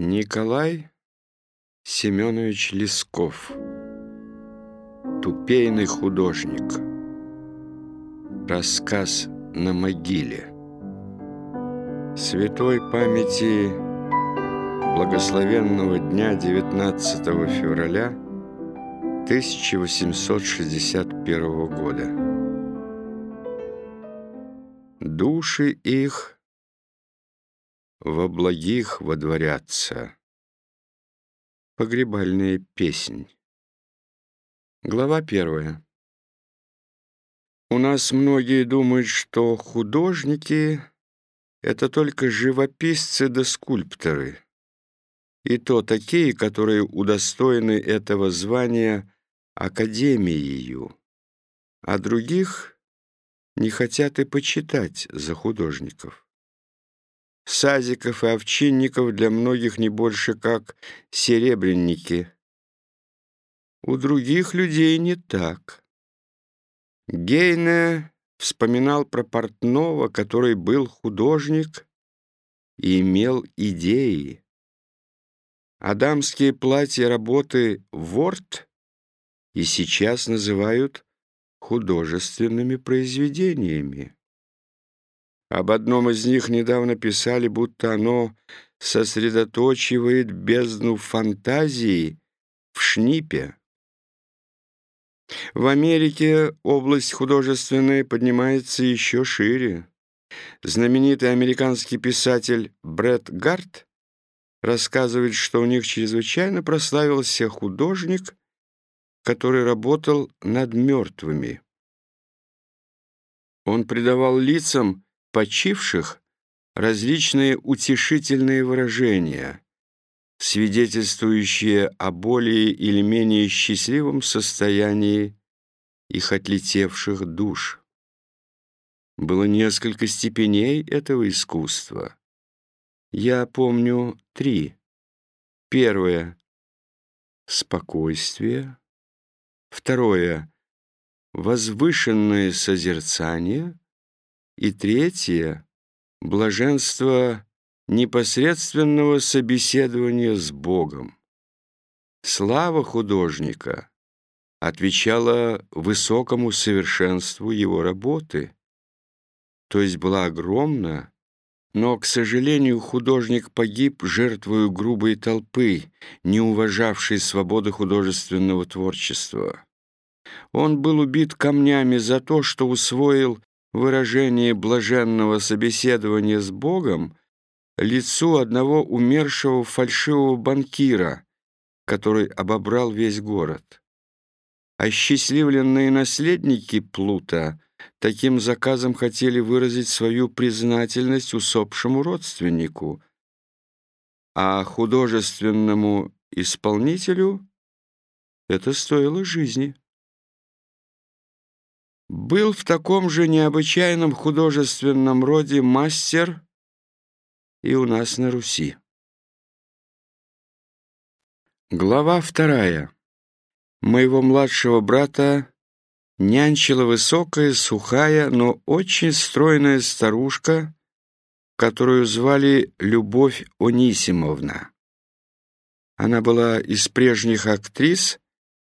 Николай Семенович Лесков. Тупейный художник. Рассказ на могиле. Святой памяти благословенного дня 19 февраля 1861 года. Души их во благих водворятся. Погребальная песнь. Глава первая. У нас многие думают, что художники — это только живописцы да скульпторы. И то такие, которые удостоены этого звания академией, а других не хотят и почитать за художников. Сазиков и овчинников для многих не больше как серебряники. У других людей не так. Гейне вспоминал про портного, который был художник и имел идеи. Адамские платья работы Ворт и сейчас называют художественными произведениями. Об одном из них недавно писали, будто оно сосредоточивает бездну фантазии в шнипе. В Америке область художественная поднимается еще шире. Знаменитый американский писатель Брэд Гарт рассказывает, что у них чрезвычайно прославился художник, который работал над мертвыми. Он придавал лицам почивших различные утешительные выражения, свидетельствующие о более или менее счастливом состоянии их отлетевших душ. Было несколько степеней этого искусства. Я помню три. Первое — спокойствие. Второе — возвышенное созерцание и третье — блаженство непосредственного собеседования с Богом. Слава художника отвечала высокому совершенству его работы, то есть была огромна, но, к сожалению, художник погиб жертвою грубой толпы, не уважавшей свободы художественного творчества. Он был убит камнями за то, что усвоил выражение блаженного собеседования с Богом лицу одного умершего фальшивого банкира, который обобрал весь город. Осчастливленные наследники Плута таким заказом хотели выразить свою признательность усопшему родственнику, а художественному исполнителю это стоило жизни был в таком же необычайном художественном роде мастер и у нас на Руси. Глава вторая. Моего младшего брата нянчила высокая, сухая, но очень стройная старушка, которую звали Любовь Онисимовна. Она была из прежних актрис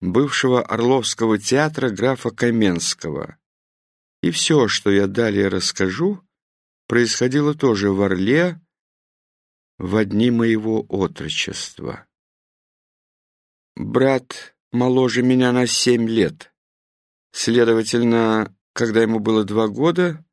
бывшего Орловского театра графа Каменского. И все, что я далее расскажу, происходило тоже в Орле в дни моего отрочества. Брат моложе меня на семь лет. Следовательно, когда ему было два года,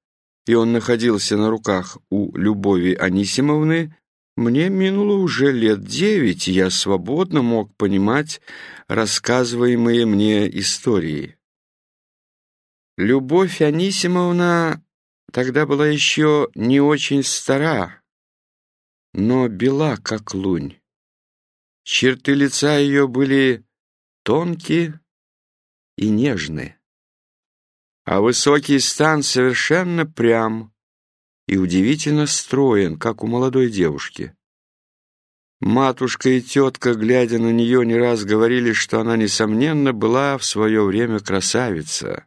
и он находился на руках у Любови Анисимовны, мне минуло уже лет девять, и я свободно мог понимать рассказываемые мне истории. Любовь Анисимовна тогда была еще не очень стара, но бела, как лунь. Черты лица ее были тонкие и нежные, а высокий стан совершенно прям, и удивительно строен, как у молодой девушки. Матушка и тетка, глядя на нее, не раз говорили, что она, несомненно, была в свое время красавица.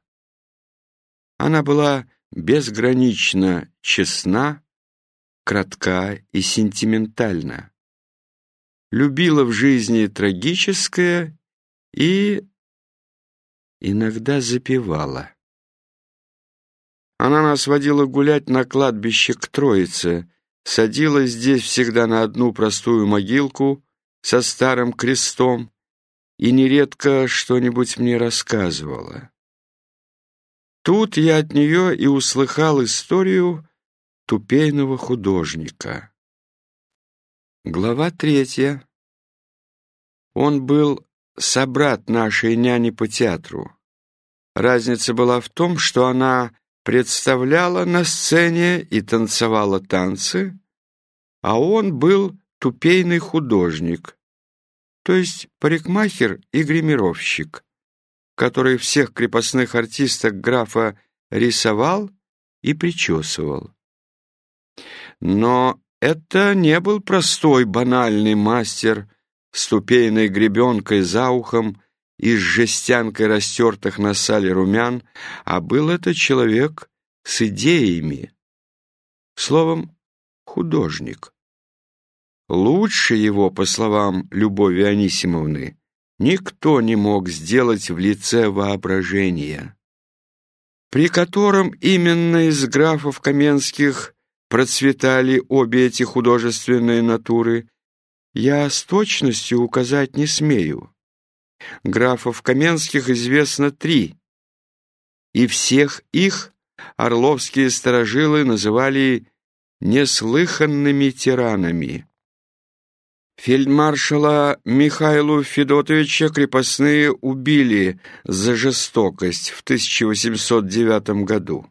Она была безгранично честна, кратка и сентиментальна. любила в жизни трагическое и иногда запевала. Она нас водила гулять на кладбище к Троице, садилась здесь всегда на одну простую могилку со старым крестом и нередко что-нибудь мне рассказывала. Тут я от нее и услыхал историю тупейного художника. Глава третья. Он был собрат нашей няни по театру. Разница была в том, что она представляла на сцене и танцевала танцы, а он был тупейный художник, то есть парикмахер и гримировщик, который всех крепостных артисток графа рисовал и причесывал. Но это не был простой банальный мастер с тупейной гребенкой за ухом и с жестянкой растертых на сале румян, а был это человек с идеями. Словом, художник. Лучше его, по словам Любови Анисимовны, никто не мог сделать в лице воображения, при котором именно из графов Каменских процветали обе эти художественные натуры, я с точностью указать не смею. Графов Каменских известно три, и всех их орловские сторожилы называли неслыханными тиранами. Фельдмаршала Михаилу Федотовича крепостные убили за жестокость в 1809 году.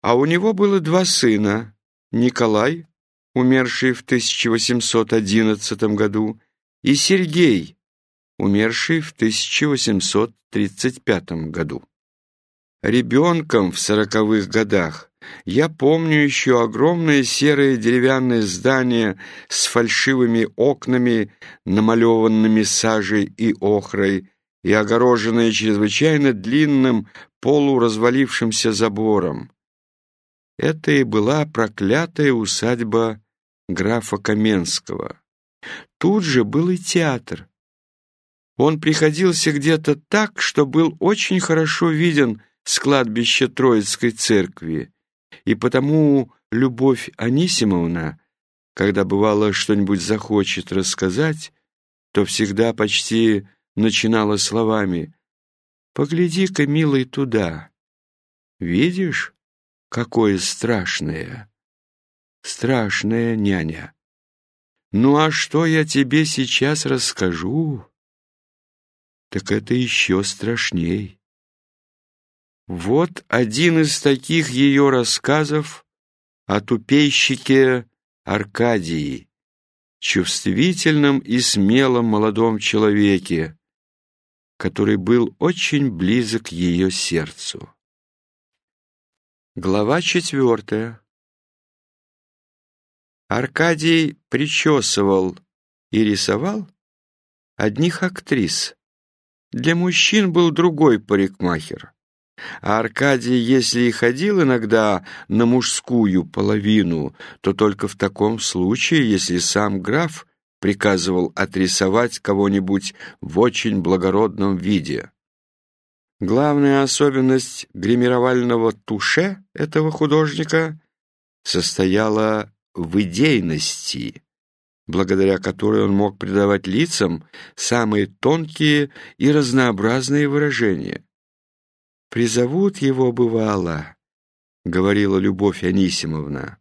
А у него было два сына – Николай, умерший в 1811 году, и Сергей, умерший в 1835 году. Ребенком в сороковых годах я помню еще огромное серое деревянное здание с фальшивыми окнами, намалеванными сажей и охрой, и огороженное чрезвычайно длинным полуразвалившимся забором. Это и была проклятая усадьба графа Каменского. Тут же был и театр, он приходился где-то так, что был очень хорошо виден с кладбища Троицкой церкви, и потому Любовь Анисимовна, когда бывало что-нибудь захочет рассказать, то всегда почти начинала словами «Погляди-ка, милый, туда. Видишь, какое страшное, страшная няня. Ну а что я тебе сейчас расскажу?» Так это еще страшней. Вот один из таких ее рассказов о тупейщике Аркадии, чувствительном и смелом молодом человеке, который был очень близок ее сердцу. Глава четвертая. Аркадий причесывал и рисовал одних актрис, для мужчин был другой парикмахер. А Аркадий, если и ходил иногда на мужскую половину, то только в таком случае, если сам граф приказывал отрисовать кого-нибудь в очень благородном виде. Главная особенность гримировального туше этого художника состояла в идейности благодаря которой он мог придавать лицам самые тонкие и разнообразные выражения. «Призовут его, бывало», — говорила Любовь Анисимовна,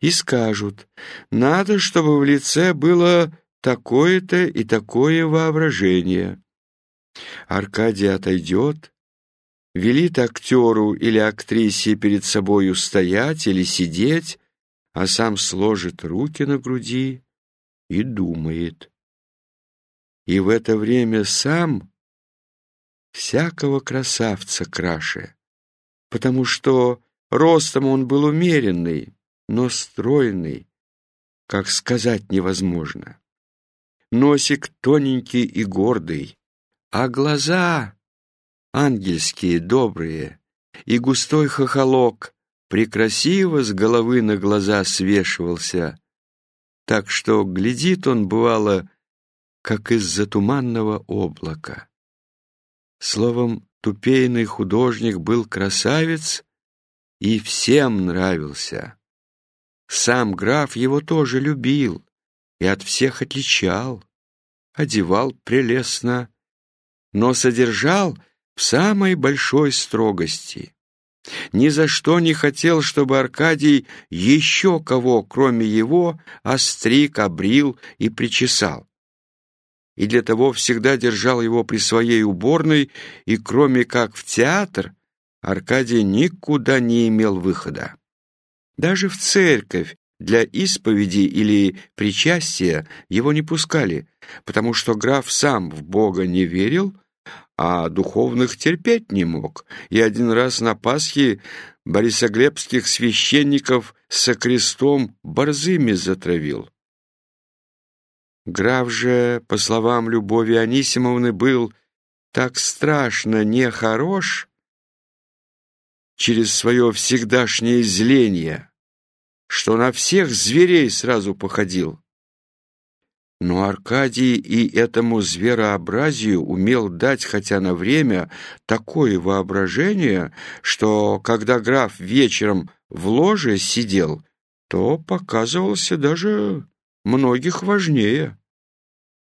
«и скажут, надо, чтобы в лице было такое-то и такое воображение». Аркадий отойдет, велит актеру или актрисе перед собою стоять или сидеть, а сам сложит руки на груди и думает. И в это время сам всякого красавца краше, потому что ростом он был умеренный, но стройный, как сказать невозможно. Носик тоненький и гордый, а глаза ангельские, добрые, и густой хохолок прекрасиво с головы на глаза свешивался, так что глядит он, бывало, как из-за туманного облака. Словом, тупейный художник был красавец и всем нравился. Сам граф его тоже любил и от всех отличал, одевал прелестно, но содержал в самой большой строгости. Ни за что не хотел, чтобы Аркадий еще кого, кроме его, остриг, обрил и причесал. И для того всегда держал его при своей уборной, и кроме как в театр, Аркадий никуда не имел выхода. Даже в церковь для исповеди или причастия его не пускали, потому что граф сам в Бога не верил, а духовных терпеть не мог, и один раз на Пасхе борисоглебских священников со крестом борзыми затравил. Граф же, по словам Любови Анисимовны, был так страшно нехорош через свое всегдашнее зление, что на всех зверей сразу походил. Но Аркадий и этому зверообразию умел дать хотя на время такое воображение, что, когда граф вечером в ложе сидел, то показывался даже многих важнее.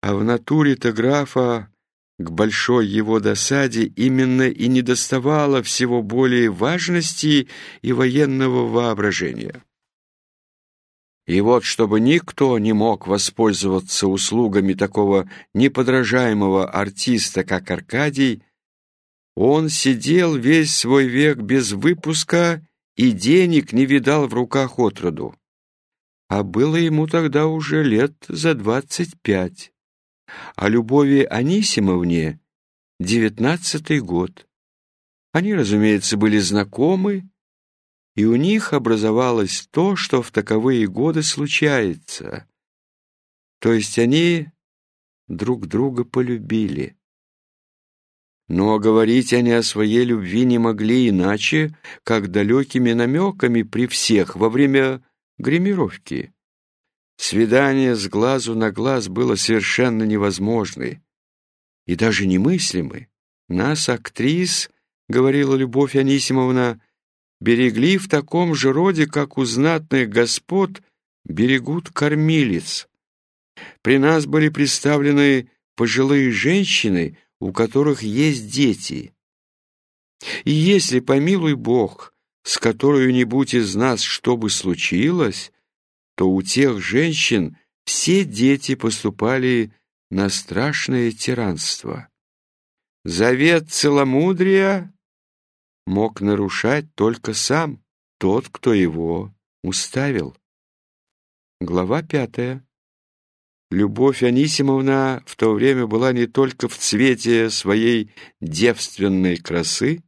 А в натуре-то графа к большой его досаде именно и недоставало всего более важности и военного воображения. И вот, чтобы никто не мог воспользоваться услугами такого неподражаемого артиста, как Аркадий, он сидел весь свой век без выпуска и денег не видал в руках отроду. А было ему тогда уже лет за двадцать пять, а Любови Анисимовне — девятнадцатый год. Они, разумеется, были знакомы, и у них образовалось то, что в таковые годы случается. То есть они друг друга полюбили. Но говорить они о своей любви не могли иначе, как далекими намеками при всех во время гримировки. Свидание с глазу на глаз было совершенно невозможно и даже немыслимы. Нас, актрис, — говорила Любовь Анисимовна, — берегли в таком же роде, как у знатных господ берегут кормилец. При нас были представлены пожилые женщины, у которых есть дети. И если, помилуй Бог, с которой-нибудь из нас что бы случилось, то у тех женщин все дети поступали на страшное тиранство. Завет целомудрия мог нарушать только сам тот, кто его уставил. Глава пятая. Любовь Анисимовна в то время была не только в цвете своей девственной красы,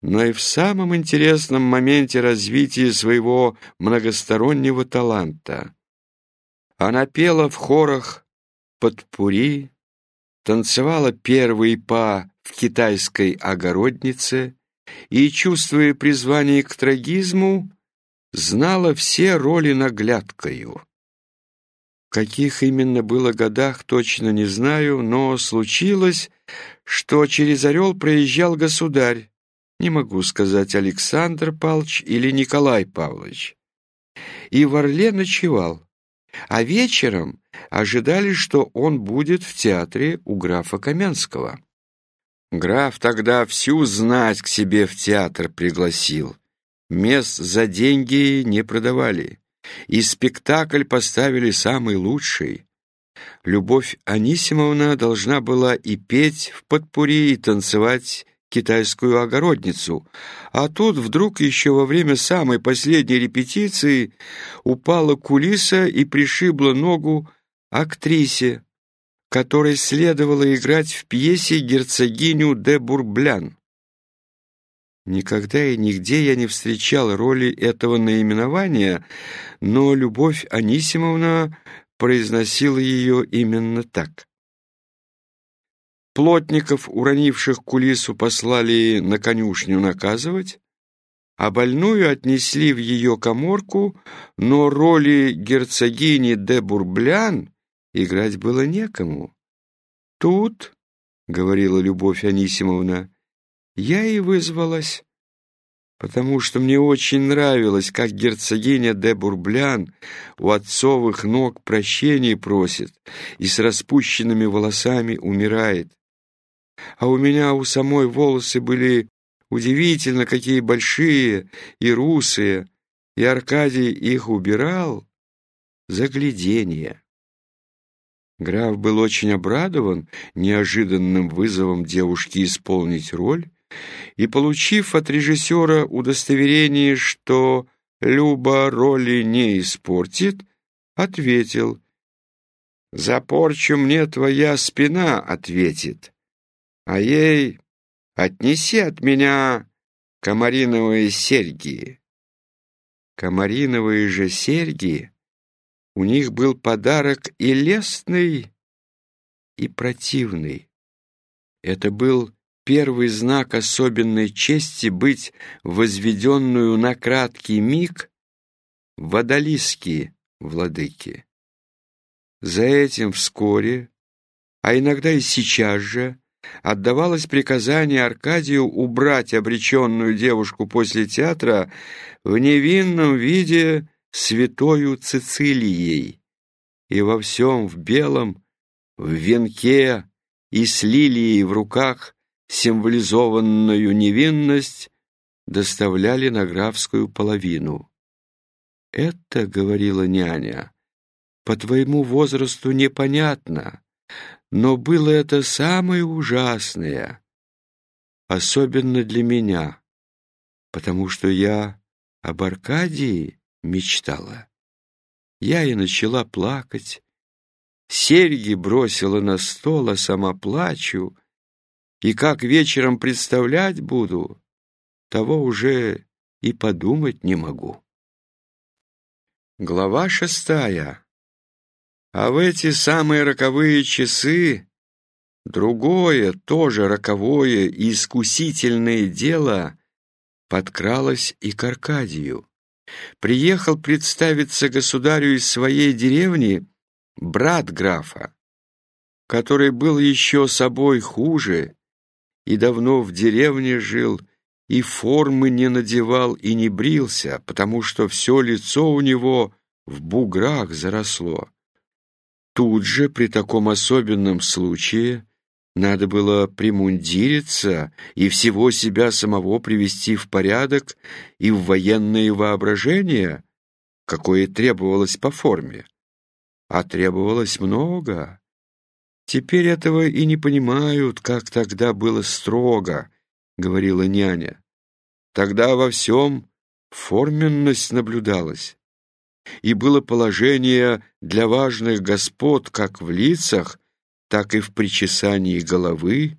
но и в самом интересном моменте развития своего многостороннего таланта. Она пела в хорах под пури, танцевала первый па в китайской огороднице, и, чувствуя призвание к трагизму, знала все роли наглядкою. В каких именно было годах, точно не знаю, но случилось, что через Орел проезжал государь, не могу сказать Александр Павлович или Николай Павлович, и в Орле ночевал, а вечером ожидали, что он будет в театре у графа Каменского. Граф тогда всю знать к себе в театр пригласил. Мест за деньги не продавали. И спектакль поставили самый лучший. Любовь Анисимовна должна была и петь в подпури, и танцевать китайскую огородницу. А тут вдруг еще во время самой последней репетиции упала кулиса и пришибла ногу актрисе, которой следовало играть в пьесе герцогиню де Бурблян. Никогда и нигде я не встречал роли этого наименования, но Любовь Анисимовна произносила ее именно так. Плотников, уронивших кулису, послали на конюшню наказывать, а больную отнесли в ее коморку, но роли герцогини де Бурблян играть было некому. «Тут», — говорила Любовь Анисимовна, — «я и вызвалась, потому что мне очень нравилось, как герцогиня де Бурблян у отцовых ног прощения просит и с распущенными волосами умирает. А у меня у самой волосы были Удивительно, какие большие и русые, и Аркадий их убирал. Загляденье. Граф был очень обрадован неожиданным вызовом девушки исполнить роль, и, получив от режиссера удостоверение, что Люба роли не испортит, ответил «За порчу мне твоя спина ответит, а ей Отнеси от меня комариновые серьги. Комариновые же серьги у них был подарок и лестный, и противный. Это был первый знак особенной чести быть возведенную на краткий миг в одолиски владыки. За этим вскоре, а иногда и сейчас же, отдавалось приказание Аркадию убрать обреченную девушку после театра в невинном виде святою Цицилией и во всем в белом, в венке и с лилией в руках символизованную невинность доставляли на графскую половину. «Это, — говорила няня, — по твоему возрасту непонятно, но было это самое ужасное, особенно для меня, потому что я об Аркадии мечтала. Я и начала плакать, серьги бросила на стол, а сама плачу, и как вечером представлять буду, того уже и подумать не могу. Глава шестая а в эти самые роковые часы другое, тоже роковое и искусительное дело подкралось и к Аркадию. Приехал представиться государю из своей деревни брат графа, который был еще собой хуже и давно в деревне жил, и формы не надевал и не брился, потому что все лицо у него в буграх заросло. Тут же, при таком особенном случае, надо было примундириться и всего себя самого привести в порядок и в военное воображение, какое требовалось по форме. А требовалось много. Теперь этого и не понимают, как тогда было строго, — говорила няня. Тогда во всем форменность наблюдалась и было положение для важных господ как в лицах, так и в причесании головы.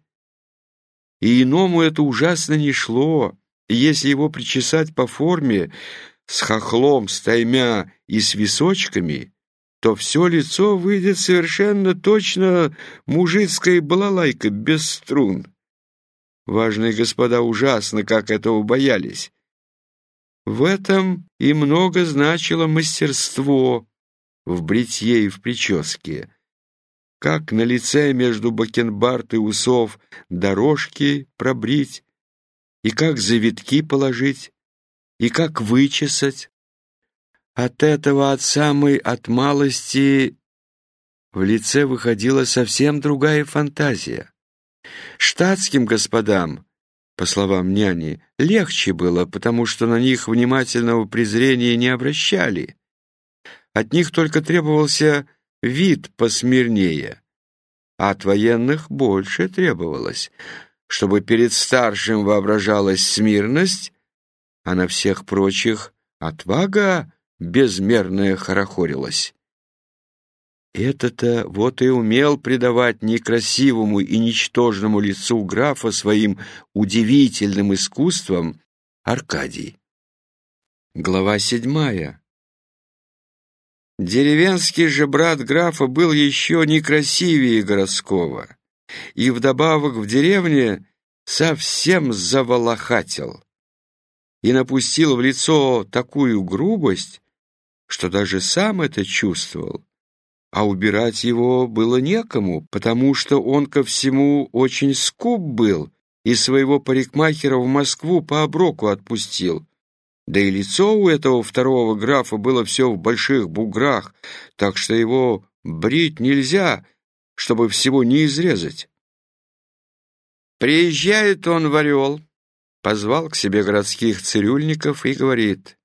И иному это ужасно не шло, если его причесать по форме, с хохлом, с таймя и с височками, то все лицо выйдет совершенно точно мужицкая балалайка без струн. Важные господа ужасно как этого боялись. В этом и много значило мастерство в бритье и в прическе. Как на лице между бакенбард и усов дорожки пробрить, и как завитки положить, и как вычесать. От этого, от самой от малости, в лице выходила совсем другая фантазия. Штатским господам по словам няни, легче было, потому что на них внимательного презрения не обращали. От них только требовался вид посмирнее, а от военных больше требовалось, чтобы перед старшим воображалась смирность, а на всех прочих отвага безмерная хорохорилась. Это-то вот и умел придавать некрасивому и ничтожному лицу графа своим удивительным искусством Аркадий. Глава седьмая. Деревенский же брат графа был еще некрасивее городского, и вдобавок в деревне совсем заволохатил. и напустил в лицо такую грубость, что даже сам это чувствовал. А убирать его было некому, потому что он ко всему очень скуп был и своего парикмахера в Москву по оброку отпустил. Да и лицо у этого второго графа было все в больших буграх, так что его брить нельзя, чтобы всего не изрезать. Приезжает он в Орел, позвал к себе городских цирюльников и говорит,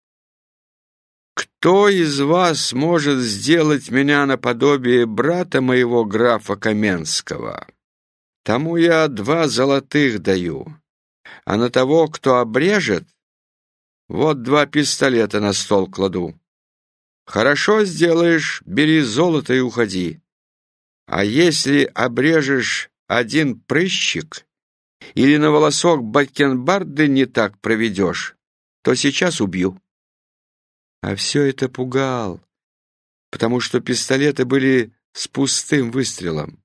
«Кто из вас может сделать меня наподобие брата моего графа Каменского? Тому я два золотых даю, а на того, кто обрежет, вот два пистолета на стол кладу. Хорошо сделаешь, бери золото и уходи. А если обрежешь один прыщик или на волосок бакенбарды не так проведешь, то сейчас убью. А все это пугал, потому что пистолеты были с пустым выстрелом.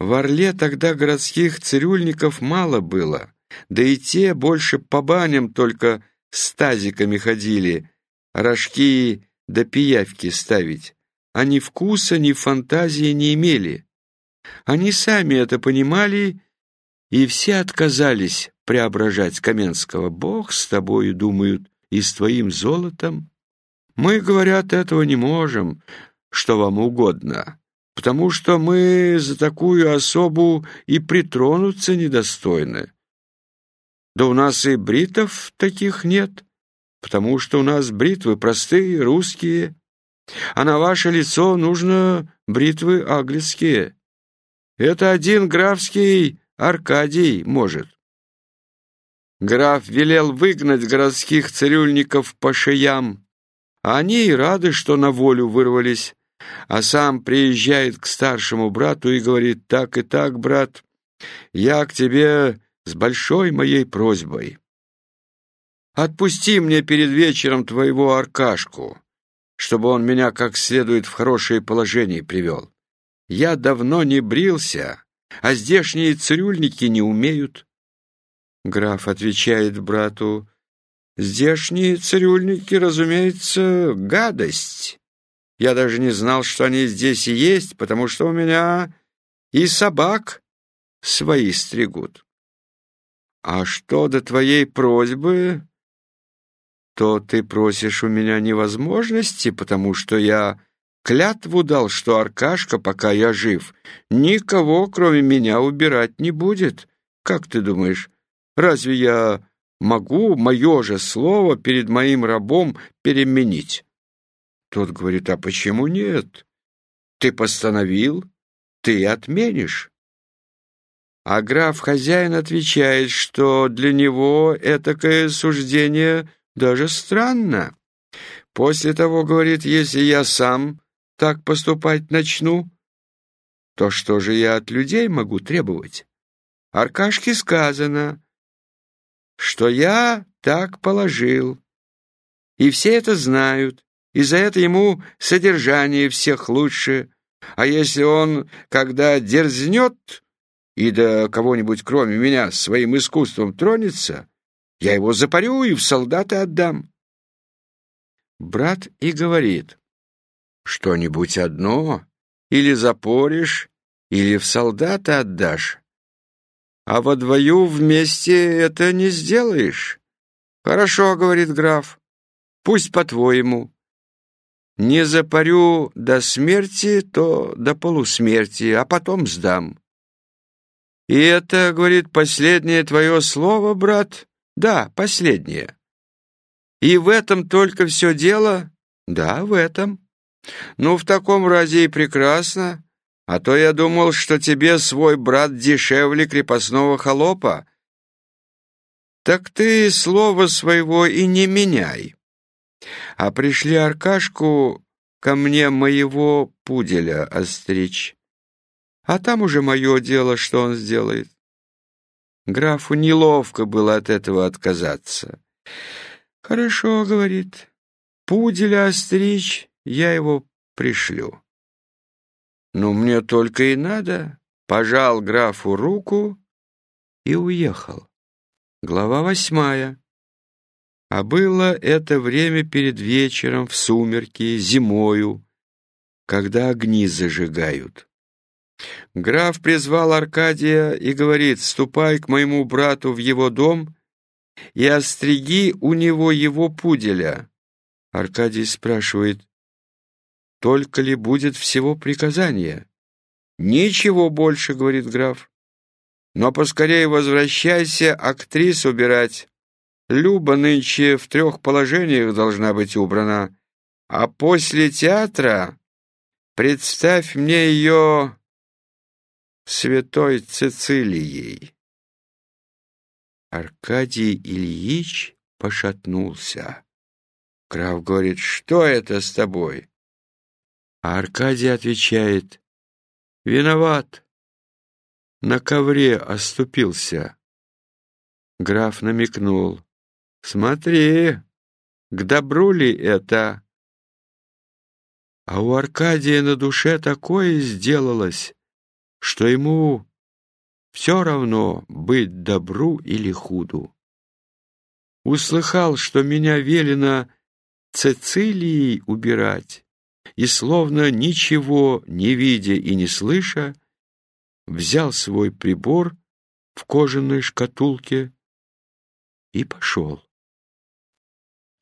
В Орле тогда городских цирюльников мало было, да и те больше по баням только с тазиками ходили, рожки да пиявки ставить. Они вкуса ни фантазии не имели. Они сами это понимали, и все отказались преображать Каменского. Бог с тобою, думают, и с твоим золотом. Мы, говорят, этого не можем, что вам угодно, потому что мы за такую особу и притронуться недостойны. Да у нас и бритов таких нет, потому что у нас бритвы простые, русские, а на ваше лицо нужно бритвы английские. Это один графский Аркадий может. Граф велел выгнать городских цирюльников по шеям, они и рады, что на волю вырвались, а сам приезжает к старшему брату и говорит, «Так и так, брат, я к тебе с большой моей просьбой. Отпусти мне перед вечером твоего Аркашку, чтобы он меня как следует в хорошее положение привел. Я давно не брился, а здешние цирюльники не умеют. Граф отвечает брату, здешние цирюльники, разумеется, гадость. Я даже не знал, что они здесь и есть, потому что у меня и собак свои стригут. А что до твоей просьбы, то ты просишь у меня невозможности, потому что я клятву дал, что Аркашка, пока я жив, никого, кроме меня, убирать не будет. Как ты думаешь, разве я могу мое же слово перед моим рабом переменить? Тот говорит, а почему нет? Ты постановил, ты отменишь. А граф-хозяин отвечает, что для него этакое суждение даже странно. После того, говорит, если я сам так поступать начну, то что же я от людей могу требовать? Аркашке сказано, что я так положил, и все это знают, и за это ему содержание всех лучше, а если он, когда дерзнет, и до кого-нибудь, кроме меня, своим искусством тронется, я его запарю и в солдаты отдам. Брат и говорит, что-нибудь одно или запоришь, или в солдаты отдашь, а во двою вместе это не сделаешь. Хорошо, говорит граф, пусть по-твоему. Не запарю до смерти, то до полусмерти, а потом сдам. «И это, — говорит, — последнее твое слово, брат?» «Да, последнее». «И в этом только все дело?» «Да, в этом». «Ну, в таком разе и прекрасно. А то я думал, что тебе свой брат дешевле крепостного холопа». «Так ты слова своего и не меняй. А пришли Аркашку ко мне моего пуделя остричь. А там уже мое дело, что он сделает. Графу неловко было от этого отказаться. «Хорошо», — говорит, — «пуделя остричь, я его пришлю». «Ну, мне только и надо», — пожал графу руку и уехал. Глава восьмая. А было это время перед вечером, в сумерки, зимою, когда огни зажигают. Граф призвал Аркадия и говорит, «Ступай к моему брату в его дом и остриги у него его пуделя». Аркадий спрашивает, «Только ли будет всего приказания?» «Ничего больше», — говорит граф. «Но поскорее возвращайся актрис убирать. Люба нынче в трех положениях должна быть убрана, а после театра представь мне ее святой Цицилией». Аркадий Ильич пошатнулся. Граф говорит, что это с тобой? А Аркадий отвечает, виноват. На ковре оступился. Граф намекнул, смотри, к добру ли это? А у Аркадия на душе такое сделалось, что ему все равно быть добру или худу. Услыхал, что меня велено Цицилией убирать, и, словно ничего не видя и не слыша, взял свой прибор в кожаной шкатулке и пошел.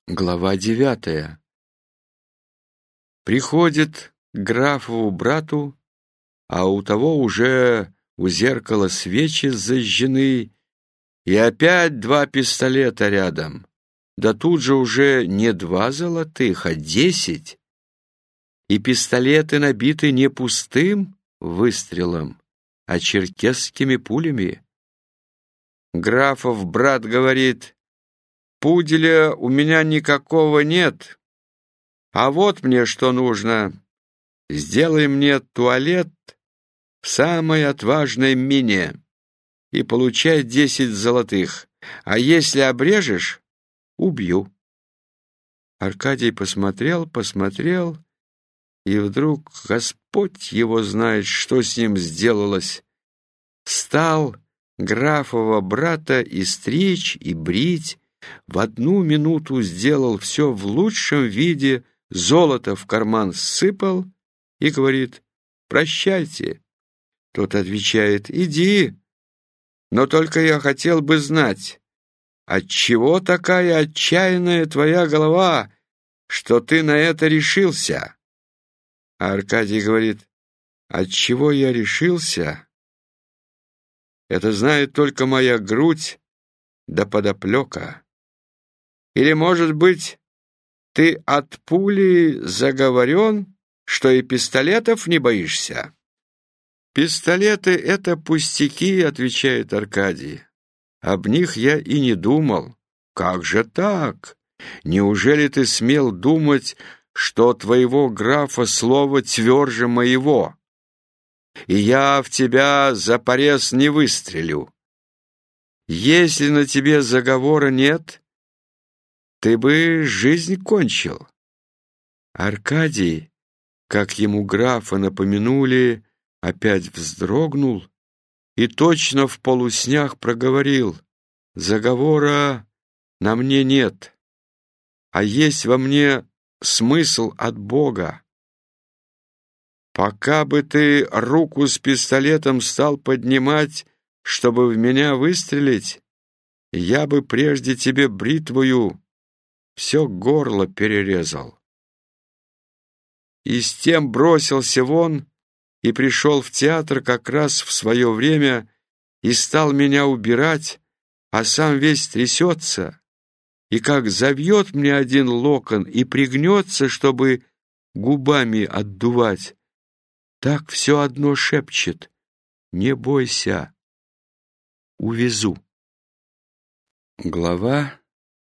Глава девятая. Приходит к графову брату, а у того уже у зеркала свечи зажжены, и опять два пистолета рядом. Да тут же уже не два золотых, а десять. И пистолеты набиты не пустым выстрелом, а черкесскими пулями. Графов брат говорит, «Пуделя у меня никакого нет, а вот мне что нужно. Сделай мне туалет самой отважной мине и получай десять золотых, а если обрежешь, убью. Аркадий посмотрел, посмотрел, и вдруг Господь его знает, что с ним сделалось. Стал графова брата и стричь, и брить, в одну минуту сделал все в лучшем виде, золото в карман сыпал и говорит «Прощайте». Тот отвечает «Иди, но только я хотел бы знать, Отчего такая отчаянная твоя голова, что ты на это решился? А Аркадий говорит, отчего я решился? Это знает только моя грудь да подоплека. Или, может быть, ты от пули заговорен, что и пистолетов не боишься? Пистолеты — это пустяки, отвечает Аркадий. Об них я и не думал. Как же так? Неужели ты смел думать, что твоего графа слово тверже моего? И я в тебя за порез не выстрелю. Если на тебе заговора нет, ты бы жизнь кончил. Аркадий, как ему графа напомянули, опять вздрогнул и точно в полуснях проговорил, «Заговора на мне нет, а есть во мне смысл от Бога. Пока бы ты руку с пистолетом стал поднимать, чтобы в меня выстрелить, я бы прежде тебе бритвою все горло перерезал. И с тем бросился вон, и пришел в театр как раз в свое время и стал меня убирать, а сам весь трясется, и как завьет мне один локон и пригнется, чтобы губами отдувать, так все одно шепчет «Не бойся, увезу». Глава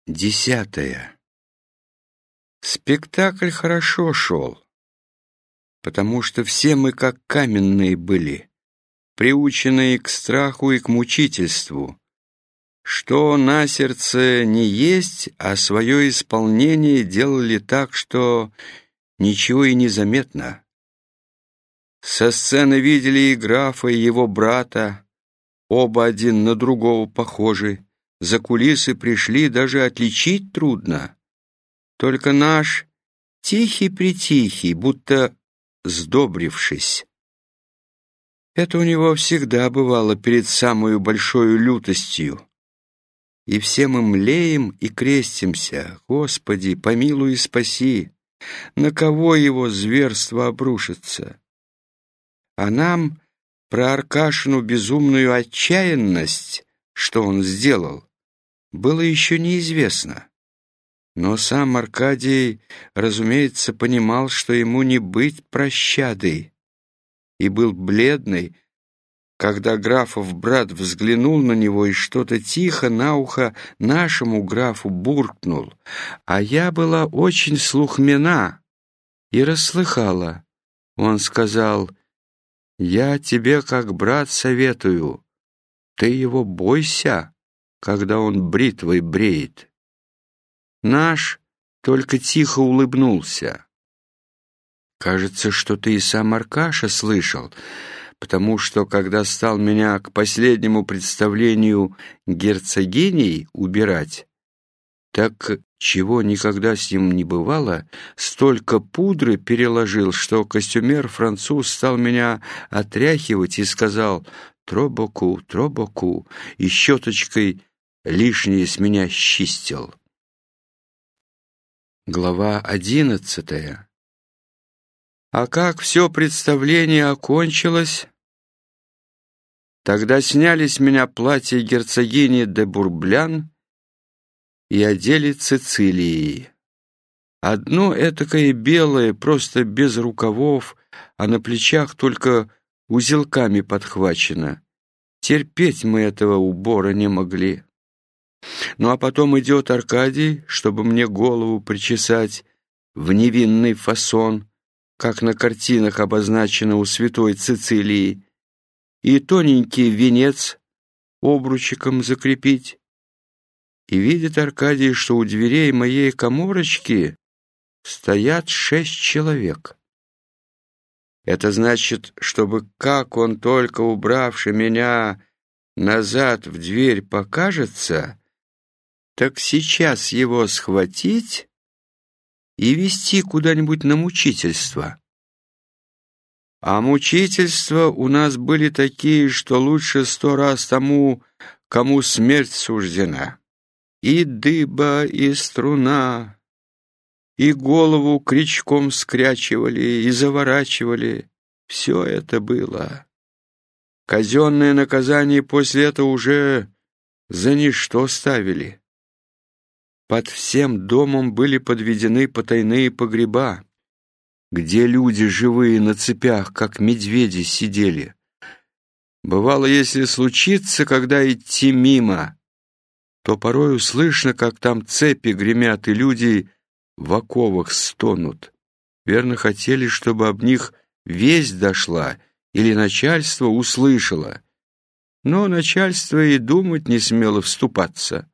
десятая. Спектакль хорошо шел потому что все мы как каменные были, приученные к страху и к мучительству, что на сердце не есть, а свое исполнение делали так, что ничего и не заметно. Со сцены видели и графа, и его брата, оба один на другого похожи, за кулисы пришли, даже отличить трудно. Только наш тихий-притихий, будто сдобрившись. Это у него всегда бывало перед самую большой лютостью. И все мы млеем и крестимся. Господи, помилуй и спаси. На кого его зверство обрушится? А нам про Аркашину безумную отчаянность, что он сделал, было еще неизвестно. Но сам Аркадий, разумеется, понимал, что ему не быть прощадой, и был бледный, когда графов брат взглянул на него и что-то тихо на ухо нашему графу буркнул, а я была очень слухмена и расслыхала. Он сказал, «Я тебе как брат советую, ты его бойся, когда он бритвой бреет». Наш только тихо улыбнулся. Кажется, что ты и сам Аркаша слышал, потому что, когда стал меня к последнему представлению герцогиней убирать, так чего никогда с ним не бывало, столько пудры переложил, что костюмер-француз стал меня отряхивать и сказал «Тробоку, тробоку», и щеточкой лишнее с меня счистил. Глава одиннадцатая. А как все представление окончилось? Тогда сняли с меня платье герцогини де Бурблян и одели Цицилии. Одно этакое белое, просто без рукавов, а на плечах только узелками подхвачено. Терпеть мы этого убора не могли. Ну а потом идет Аркадий, чтобы мне голову причесать в невинный фасон, как на картинах обозначено у святой Цицилии, и тоненький венец обручиком закрепить. И видит Аркадий, что у дверей моей коморочки стоят шесть человек. Это значит, чтобы как он только убравший меня назад в дверь покажется, так сейчас его схватить и вести куда-нибудь на мучительство. А мучительства у нас были такие, что лучше сто раз тому, кому смерть суждена. И дыба, и струна, и голову крючком скрячивали, и заворачивали. Все это было. Казенное наказание после этого уже за ничто ставили. Под всем домом были подведены потайные погреба, где люди живые на цепях, как медведи, сидели. Бывало, если случится, когда идти мимо, то порою слышно, как там цепи гремят, и люди в оковах стонут. Верно, хотели, чтобы об них весть дошла или начальство услышало. Но начальство и думать не смело вступаться.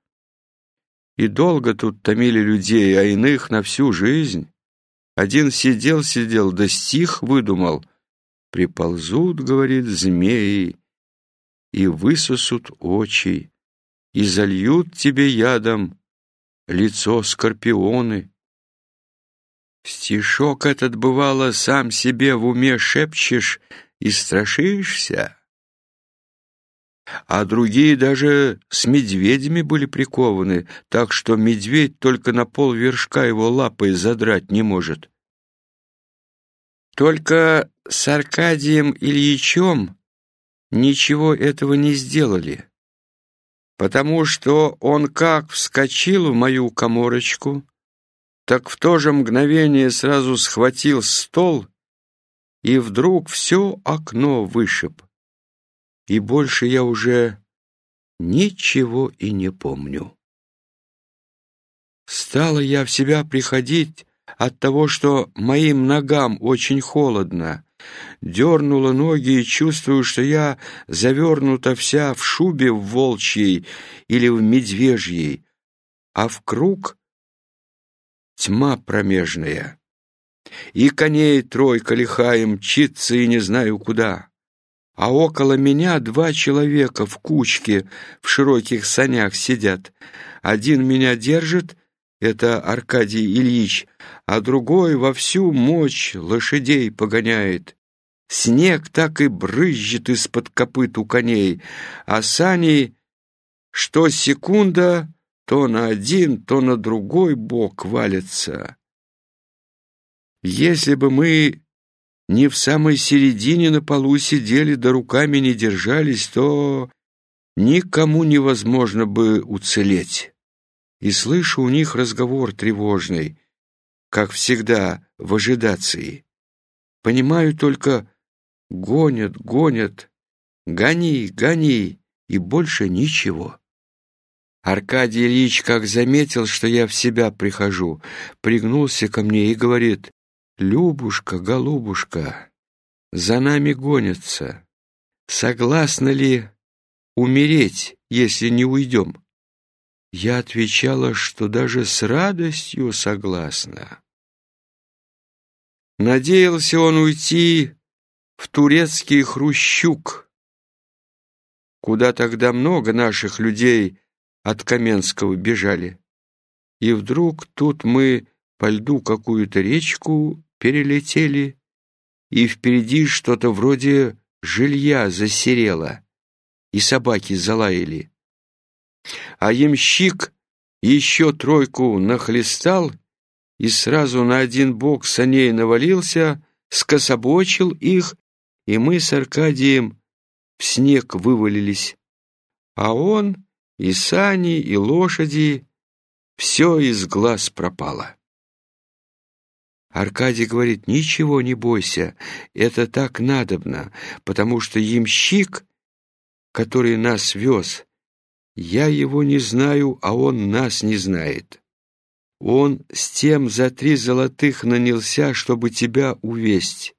И долго тут томили людей, а иных на всю жизнь. Один сидел-сидел, да стих выдумал. Приползут, говорит, змеи, и высосут очи, и зальют тебе ядом лицо скорпионы. Стишок этот, бывало, сам себе в уме шепчешь и страшишься, а другие даже с медведями были прикованы, так что медведь только на пол вершка его лапой задрать не может. Только с Аркадием Ильичем ничего этого не сделали, потому что он как вскочил в мою коморочку, так в то же мгновение сразу схватил стол и вдруг все окно вышиб и больше я уже ничего и не помню. Стала я в себя приходить от того, что моим ногам очень холодно. Дернула ноги и чувствую, что я завернута вся в шубе в волчьей или в медвежьей, а в круг тьма промежная. И коней тройка лихая мчится и не знаю куда а около меня два человека в кучке в широких санях сидят. Один меня держит, это Аркадий Ильич, а другой во всю мощь лошадей погоняет. Снег так и брызжет из-под копыт у коней, а сани, что секунда, то на один, то на другой бок валятся. Если бы мы не в самой середине на полу сидели да руками не держались, то никому невозможно бы уцелеть. И слышу у них разговор тревожный, как всегда в ожидации. Понимаю только, гонят, гонят, гони, гони, и больше ничего. Аркадий Ильич, как заметил, что я в себя прихожу, пригнулся ко мне и говорит, «Любушка, голубушка, за нами гонятся. Согласна ли умереть, если не уйдем?» Я отвечала, что даже с радостью согласна. Надеялся он уйти в турецкий Хрущук, куда тогда много наших людей от Каменского бежали. И вдруг тут мы по льду какую-то речку перелетели, и впереди что-то вроде жилья засерело, и собаки залаяли. А ямщик еще тройку нахлестал и сразу на один бок саней навалился, скособочил их, и мы с Аркадием в снег вывалились. А он и сани, и лошади — все из глаз пропало. Аркадий говорит, ничего не бойся, это так надобно, потому что ямщик, который нас вез, я его не знаю, а он нас не знает. Он с тем за три золотых нанялся, чтобы тебя увесть,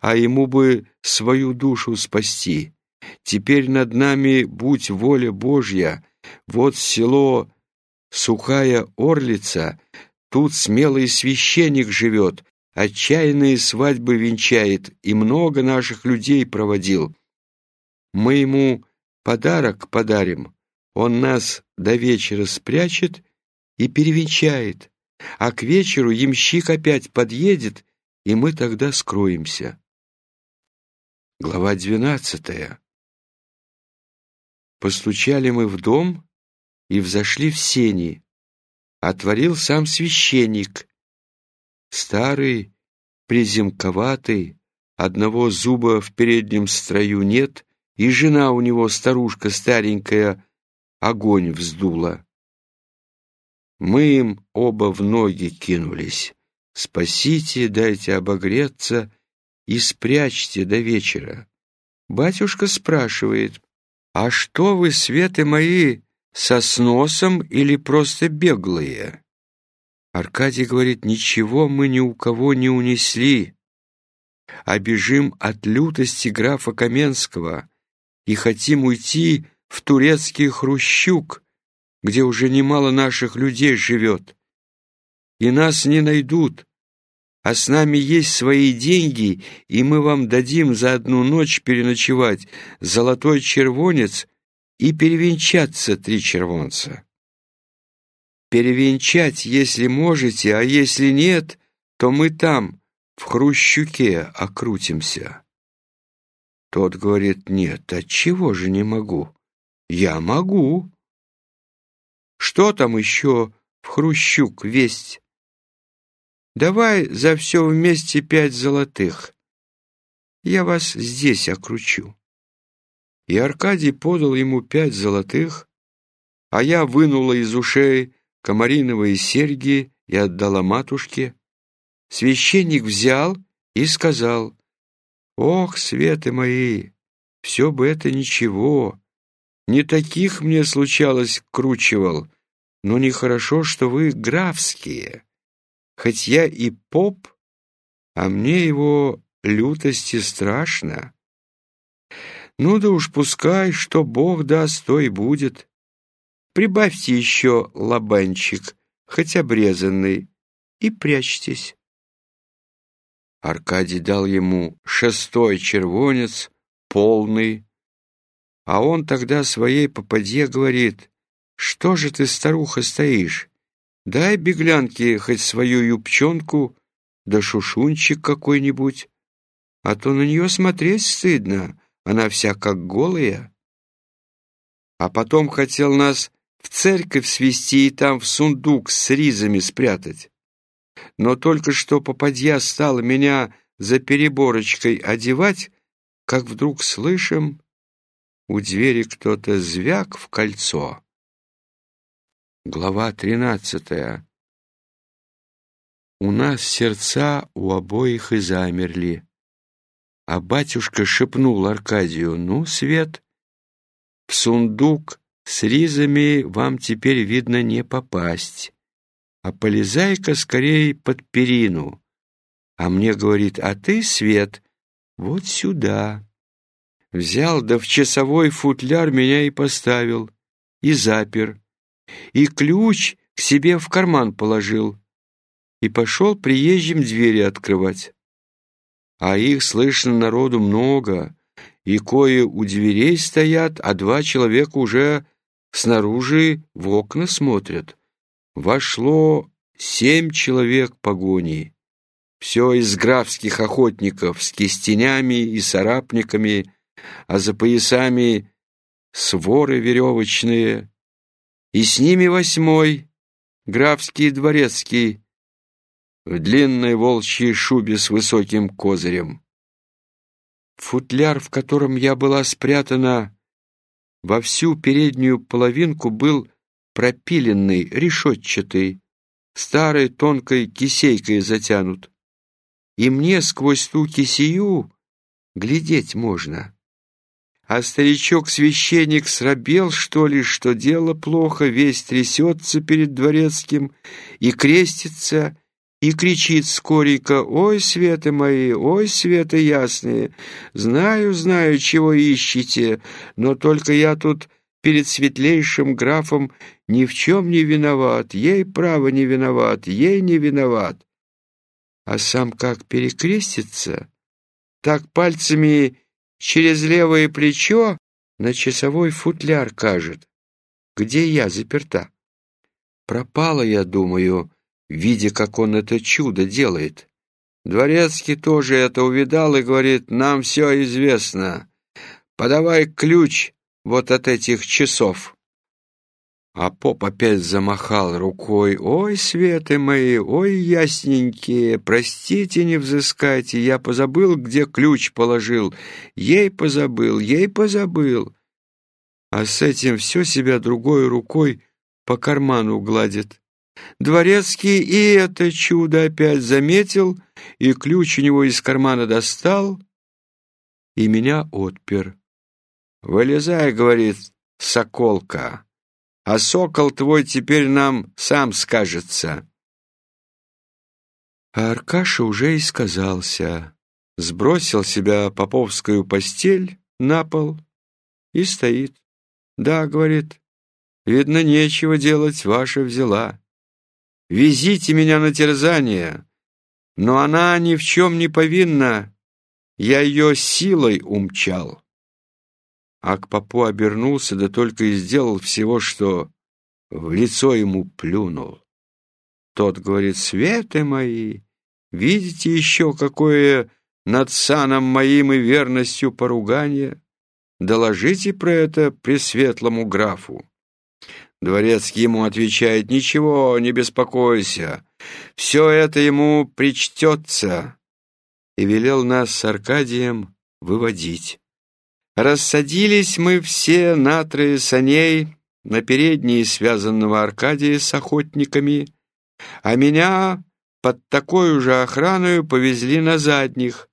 а ему бы свою душу спасти. Теперь над нами, будь воля Божья, вот село Сухая Орлица, Тут смелый священник живет, отчаянные свадьбы венчает и много наших людей проводил. Мы ему подарок подарим, он нас до вечера спрячет и перевенчает, а к вечеру ямщик опять подъедет, и мы тогда скроемся. Глава двенадцатая. Постучали мы в дом и взошли в сени отворил сам священник. Старый, приземковатый, одного зуба в переднем строю нет, и жена у него, старушка старенькая, огонь вздула. Мы им оба в ноги кинулись. Спасите, дайте обогреться и спрячьте до вечера. Батюшка спрашивает, «А что вы, светы мои, со сносом или просто беглые? Аркадий говорит, ничего мы ни у кого не унесли, а бежим от лютости графа Каменского и хотим уйти в турецкий Хрущук, где уже немало наших людей живет. И нас не найдут, а с нами есть свои деньги, и мы вам дадим за одну ночь переночевать золотой червонец и перевенчаться три червонца. Перевенчать, если можете, а если нет, то мы там, в Хрущуке, окрутимся. Тот говорит, нет, отчего же не могу? Я могу. Что там еще в Хрущук весть? Давай за все вместе пять золотых. Я вас здесь окручу и Аркадий подал ему пять золотых, а я вынула из ушей комариновые серьги и отдала матушке. Священник взял и сказал, «Ох, светы мои, все бы это ничего, не таких мне случалось кручивал, но нехорошо, что вы графские, хоть я и поп, а мне его лютости страшно». Ну да уж пускай, что Бог даст, то и будет. Прибавьте еще лобанчик, хоть обрезанный, и прячьтесь. Аркадий дал ему шестой червонец, полный. А он тогда своей попадье говорит, «Что же ты, старуха, стоишь? Дай беглянке хоть свою юбчонку, да шушунчик какой-нибудь, а то на нее смотреть стыдно, она вся как голая». А потом хотел нас в церковь свести и там в сундук с ризами спрятать. Но только что попадья стала меня за переборочкой одевать, как вдруг слышим, у двери кто-то звяк в кольцо. Глава тринадцатая. У нас сердца у обоих и замерли. А батюшка шепнул Аркадию, «Ну, Свет, в сундук с ризами вам теперь, видно, не попасть, а полезай-ка скорее под перину». А мне говорит, «А ты, Свет, вот сюда». Взял, да в часовой футляр меня и поставил, и запер, и ключ к себе в карман положил, и пошел приезжим двери открывать. А их, слышно, народу много, и кое у дверей стоят, а два человека уже снаружи в окна смотрят. Вошло семь человек погони. Все из графских охотников с кистенями и сарапниками, а за поясами своры веревочные, и с ними восьмой, графский дворецкий, в длинной волчьей шубе с высоким козырем. Футляр, в котором я была спрятана, во всю переднюю половинку был пропиленный, решетчатый, старой тонкой кисейкой затянут. И мне сквозь ту кисею глядеть можно. А старичок-священник срабел, что ли, что дело плохо, весь трясется перед дворецким и крестится, и кричит скоренько «Ой, светы мои, ой, светы ясные! Знаю, знаю, чего ищете, но только я тут перед светлейшим графом ни в чем не виноват, ей право не виноват, ей не виноват». А сам как перекрестится, так пальцами через левое плечо на часовой футляр кажет, где я заперта. Пропала, я думаю, видя, как он это чудо делает. Дворецкий тоже это увидал и говорит, нам все известно. Подавай ключ вот от этих часов. А поп опять замахал рукой. «Ой, светы мои, ой, ясненькие, простите, не взыскайте, я позабыл, где ключ положил. Ей позабыл, ей позабыл». А с этим все себя другой рукой по карману гладит. Дворецкий и это чудо опять заметил, и ключ у него из кармана достал, и меня отпер. «Вылезай», — говорит, — «соколка» а сокол твой теперь нам сам скажется». А Аркаша уже и сказался, сбросил себя поповскую постель на пол и стоит. «Да, — говорит, — видно, нечего делать, ваша взяла. Везите меня на терзание, но она ни в чем не повинна, я ее силой умчал» а к попу обернулся, да только и сделал всего, что в лицо ему плюнул. Тот говорит, «Светы мои, видите еще, какое над саном моим и верностью поругание? Доложите про это пресветлому графу». Дворецкий ему отвечает, «Ничего, не беспокойся, все это ему причтется», и велел нас с Аркадием выводить. Рассадились мы все на трое саней, на передние связанного Аркадия с охотниками, а меня под такой же охраной повезли на задних,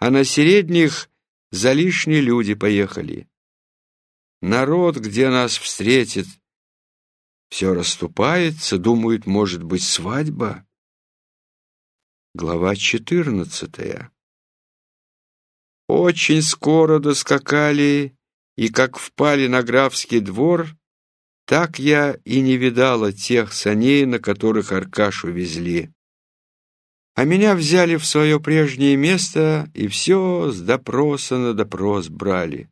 а на средних за лишние люди поехали. Народ, где нас встретит, все расступается, думают, может быть, свадьба. Глава четырнадцатая очень скоро доскакали, и как впали на графский двор, так я и не видала тех саней, на которых Аркашу везли. А меня взяли в свое прежнее место и все с допроса на допрос брали.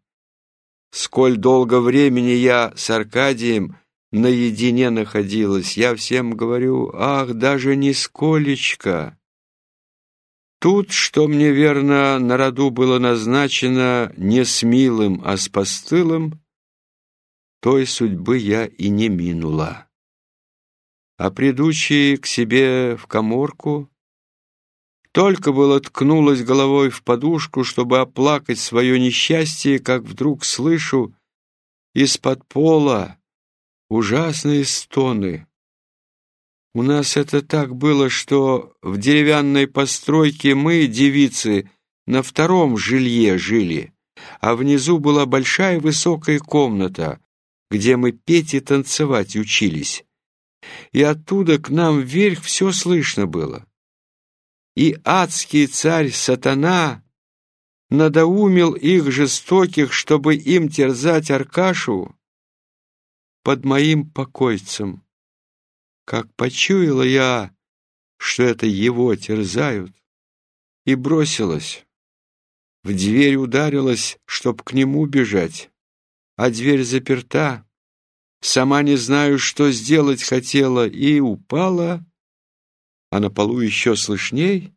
Сколь долго времени я с Аркадием наедине находилась, я всем говорю, ах, даже нисколечко. Тут, что мне верно, на роду было назначено не с милым, а с постылым, той судьбы я и не минула. А придучи к себе в коморку, только было ткнулась головой в подушку, чтобы оплакать свое несчастье, как вдруг слышу из-под пола ужасные стоны. У нас это так было, что в деревянной постройке мы, девицы, на втором жилье жили, а внизу была большая высокая комната, где мы петь и танцевать учились. И оттуда к нам вверх все слышно было. И адский царь сатана надоумил их жестоких, чтобы им терзать Аркашу под моим покойцем. Как почуяла я, что это его терзают, и бросилась. В дверь ударилась, чтоб к нему бежать, а дверь заперта. Сама не знаю, что сделать хотела, и упала, а на полу еще слышней,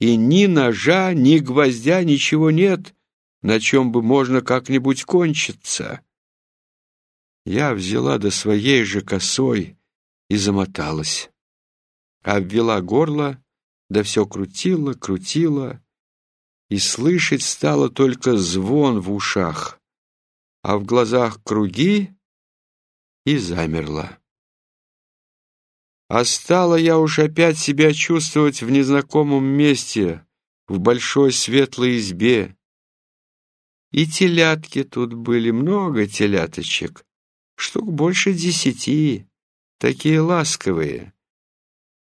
и ни ножа, ни гвоздя, ничего нет, на чем бы можно как-нибудь кончиться. Я взяла до своей же косой, и замоталась. Обвела горло, да все крутила, крутила, и слышать стало только звон в ушах, а в глазах круги и замерла. А стала я уж опять себя чувствовать в незнакомом месте, в большой светлой избе. И телятки тут были, много теляточек, штук больше десяти такие ласковые.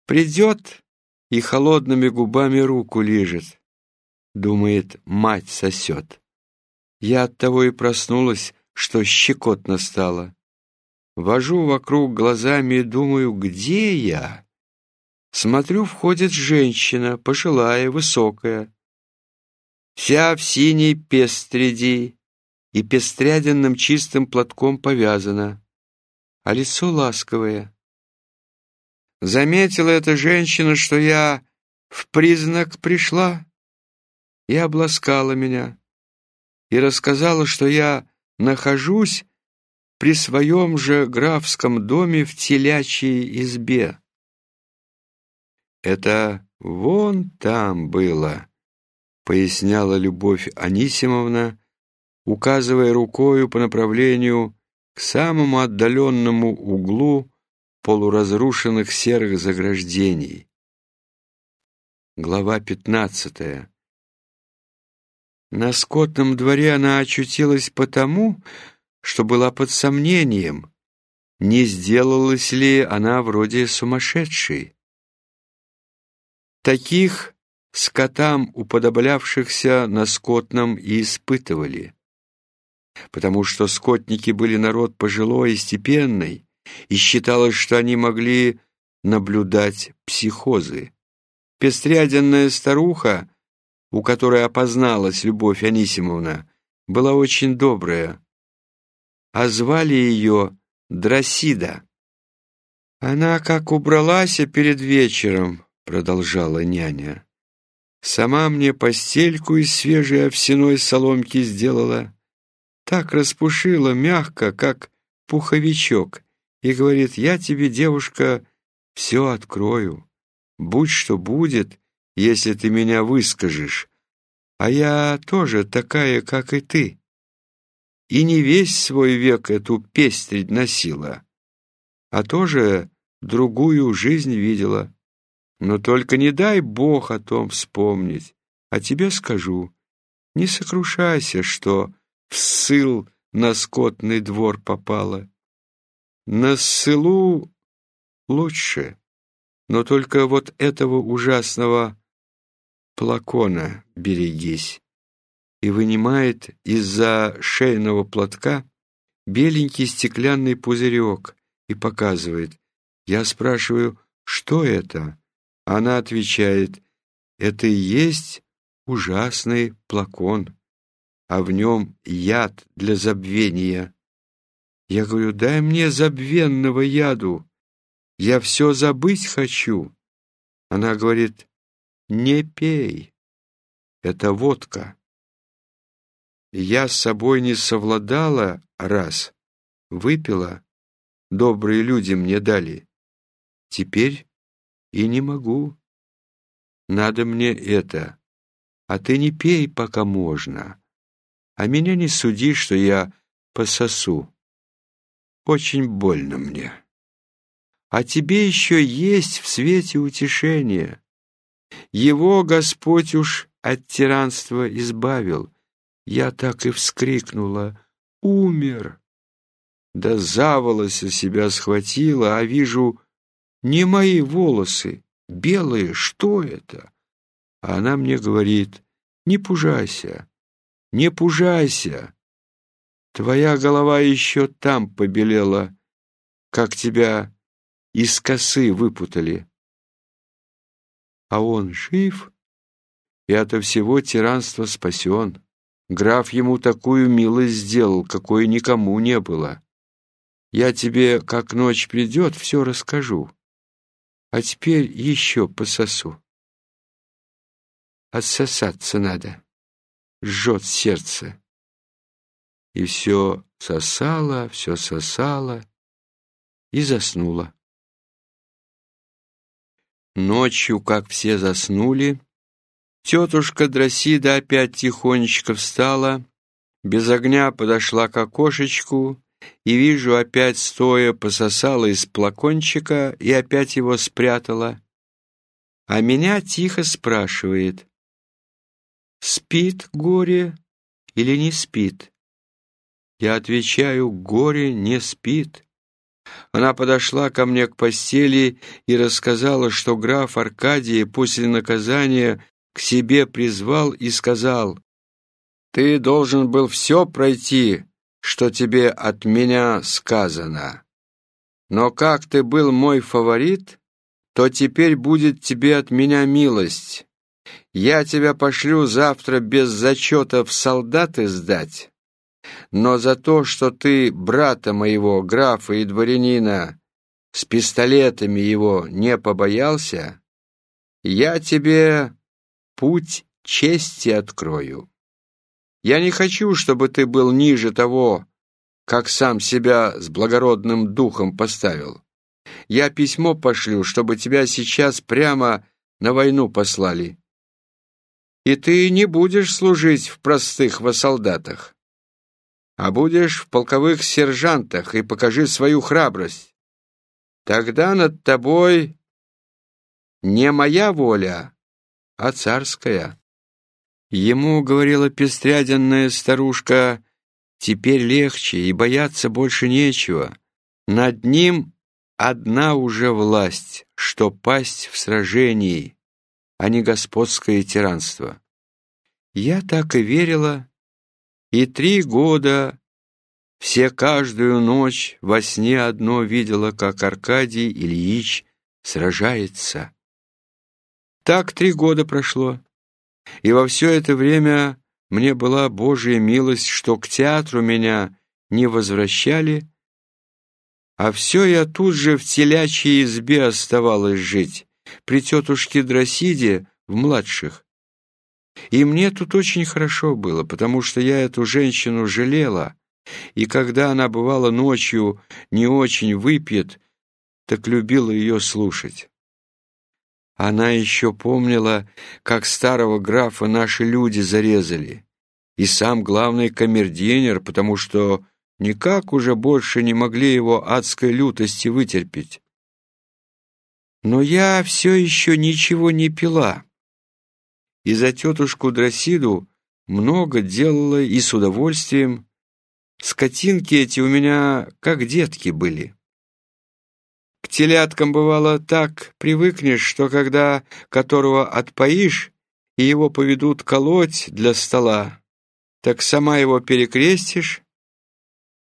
Придет и холодными губами руку лижет. Думает, мать сосет. Я от того и проснулась, что щекотно стало. Вожу вокруг глазами и думаю, где я? Смотрю, входит женщина, пожилая, высокая. Вся в синей пестреди и пестряденным чистым платком повязана а лицо ласковое. Заметила эта женщина, что я в признак пришла, и обласкала меня, и рассказала, что я нахожусь при своем же графском доме в телячьей избе. «Это вон там было», — поясняла Любовь Анисимовна, указывая рукою по направлению к самому отдаленному углу полуразрушенных серых заграждений. Глава пятнадцатая. На скотном дворе она очутилась потому, что была под сомнением, не сделалась ли она вроде сумасшедшей. Таких скотам, уподоблявшихся на скотном, и испытывали потому что скотники были народ пожилой и степенный, и считалось, что они могли наблюдать психозы. Пестряденная старуха, у которой опозналась Любовь Анисимовна, была очень добрая, а звали ее Дросида. «Она как убралась перед вечером», — продолжала няня. «Сама мне постельку из свежей овсяной соломки сделала» так распушила мягко, как пуховичок, и говорит, я тебе, девушка, все открою. Будь что будет, если ты меня выскажешь. А я тоже такая, как и ты. И не весь свой век эту пестрить носила, а тоже другую жизнь видела. Но только не дай Бог о том вспомнить, а тебе скажу, не сокрушайся, что в ссыл на скотный двор попала. На ссылу лучше, но только вот этого ужасного плакона берегись. И вынимает из-за шейного платка беленький стеклянный пузырек и показывает. Я спрашиваю, что это? Она отвечает, это и есть ужасный плакон, а в нем яд для забвения. Я говорю, дай мне забвенного яду, я все забыть хочу. Она говорит, не пей, это водка. Я с собой не совладала раз, выпила, добрые люди мне дали. Теперь и не могу. Надо мне это. А ты не пей, пока можно. А меня не суди, что я пососу. Очень больно мне. А тебе еще есть в свете утешение. Его Господь уж от тиранства избавил. Я так и вскрикнула. Умер. Да за волосы себя схватила, а вижу, не мои волосы, белые, что это? А она мне говорит, не пужайся, не пужайся. Твоя голова еще там побелела, как тебя из косы выпутали. А он жив и ото всего тиранства спасен. Граф ему такую милость сделал, какой никому не было. Я тебе, как ночь придет, все расскажу. А теперь еще пососу. Отсосаться надо. Жжет сердце. И все сосала, все сосала и заснула. Ночью, как все заснули, тетушка Дросида опять тихонечко встала, без огня подошла к окошечку и вижу, опять стоя пососала из плакончика и опять его спрятала. А меня тихо спрашивает, спит горе или не спит? Я отвечаю, горе не спит. Она подошла ко мне к постели и рассказала, что граф Аркадий после наказания к себе призвал и сказал, «Ты должен был все пройти, что тебе от меня сказано. Но как ты был мой фаворит, то теперь будет тебе от меня милость. Я тебя пошлю завтра без зачета в солдаты сдать, но за то, что ты брата моего, графа и дворянина, с пистолетами его не побоялся, я тебе путь чести открою. Я не хочу, чтобы ты был ниже того, как сам себя с благородным духом поставил. Я письмо пошлю, чтобы тебя сейчас прямо на войну послали. И ты не будешь служить в простых солдатах, а будешь в полковых сержантах и покажи свою храбрость. Тогда над тобой не моя воля, а царская. Ему, говорила пестряденная старушка, теперь легче и бояться больше нечего. Над ним одна уже власть, что пасть в сражении, а не господское тиранство. Я так и верила, и три года все каждую ночь во сне одно видела, как Аркадий Ильич сражается. Так три года прошло. И во все это время мне была Божья милость, что к театру меня не возвращали, а все я тут же в телячьей избе оставалась жить, при тетушке Дросиде в младших. И мне тут очень хорошо было, потому что я эту женщину жалела, и когда она бывала ночью не очень выпьет, так любила ее слушать. Она еще помнила, как старого графа наши люди зарезали. И сам главный камердинер, потому что никак уже больше не могли его адской лютости вытерпеть. Но я все еще ничего не пила. И за тетушку Дросиду много делала и с удовольствием. Скотинки эти у меня как детки были. К теляткам бывало так привыкнешь, что когда которого отпоишь, и его поведут колоть для стола, так сама его перекрестишь,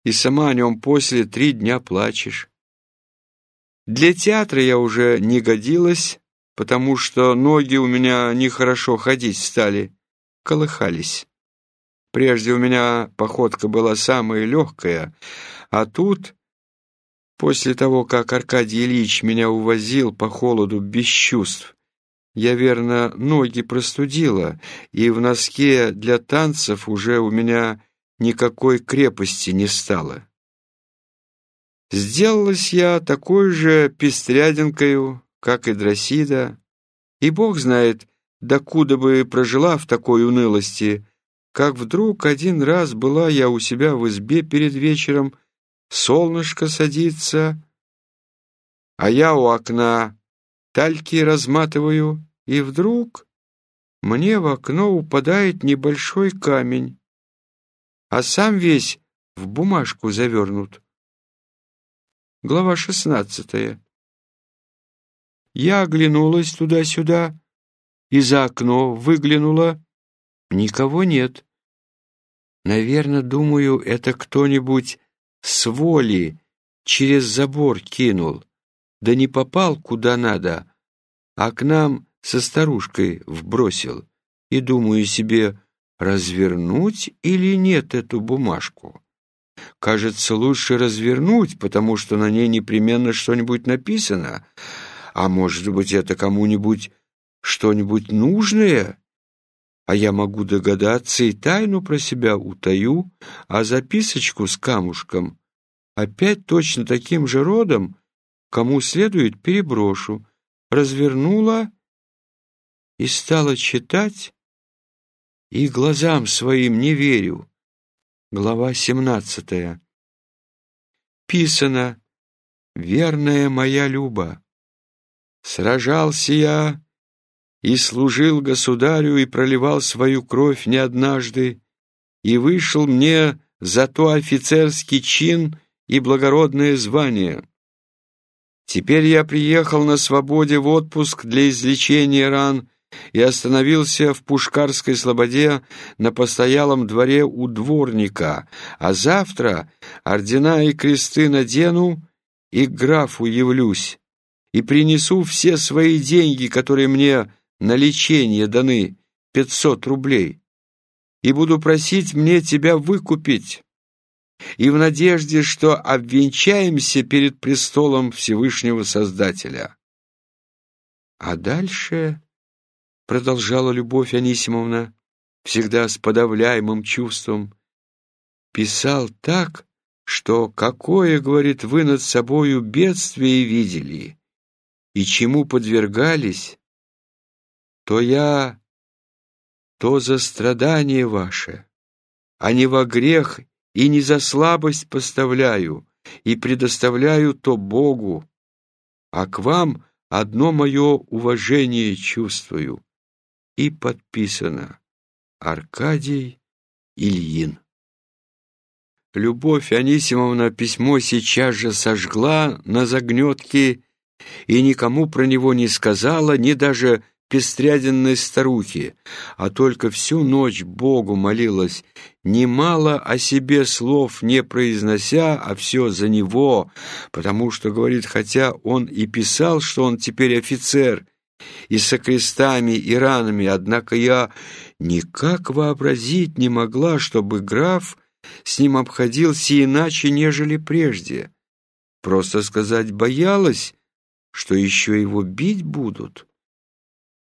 и сама о нем после три дня плачешь. Для театра я уже не годилась, потому что ноги у меня нехорошо ходить стали, колыхались. Прежде у меня походка была самая легкая, а тут, после того, как Аркадий Ильич меня увозил по холоду без чувств, я, верно, ноги простудила, и в носке для танцев уже у меня никакой крепости не стало. Сделалась я такой же пестрядинкою, как и Дросида, и бог знает, докуда бы прожила в такой унылости, как вдруг один раз была я у себя в избе перед вечером, солнышко садится, а я у окна тальки разматываю, и вдруг мне в окно упадает небольшой камень, а сам весь в бумажку завернут. Глава шестнадцатая. Я оглянулась туда-сюда и за окно выглянула. Никого нет. Наверное, думаю, это кто-нибудь с воли через забор кинул, да не попал куда надо, а к нам со старушкой вбросил. И думаю себе, развернуть или нет эту бумажку. Кажется, лучше развернуть, потому что на ней непременно что-нибудь написано. А может быть, это кому-нибудь что-нибудь нужное? А я могу догадаться и тайну про себя утаю, а записочку с камушком опять точно таким же родом, кому следует, переброшу. Развернула и стала читать, и глазам своим не верю. Глава семнадцатая. Писано, верная моя Люба, сражался я и служил государю и проливал свою кровь не однажды, и вышел мне за то офицерский чин и благородное звание. Теперь я приехал на свободе в отпуск для излечения ран и остановился в Пушкарской слободе на постоялом дворе у дворника, а завтра ордена и кресты надену и графу явлюсь, и принесу все свои деньги, которые мне на лечение даны, пятьсот рублей, и буду просить мне тебя выкупить, и в надежде, что обвенчаемся перед престолом Всевышнего Создателя. А дальше продолжала Любовь Анисимовна, всегда с подавляемым чувством, писал так, что какое, говорит, вы над собою бедствие видели и чему подвергались, то я то за страдание ваше, а не во грех и не за слабость поставляю и предоставляю то Богу, а к вам одно мое уважение чувствую и подписано Аркадий Ильин. Любовь Анисимовна письмо сейчас же сожгла на загнетке и никому про него не сказала, ни даже пестряденной старухе, а только всю ночь Богу молилась, немало о себе слов не произнося, а все за него, потому что, говорит, хотя он и писал, что он теперь офицер, и со крестами и ранами, однако я никак вообразить не могла, чтобы граф с ним обходился иначе, нежели прежде. Просто сказать боялась, что еще его бить будут.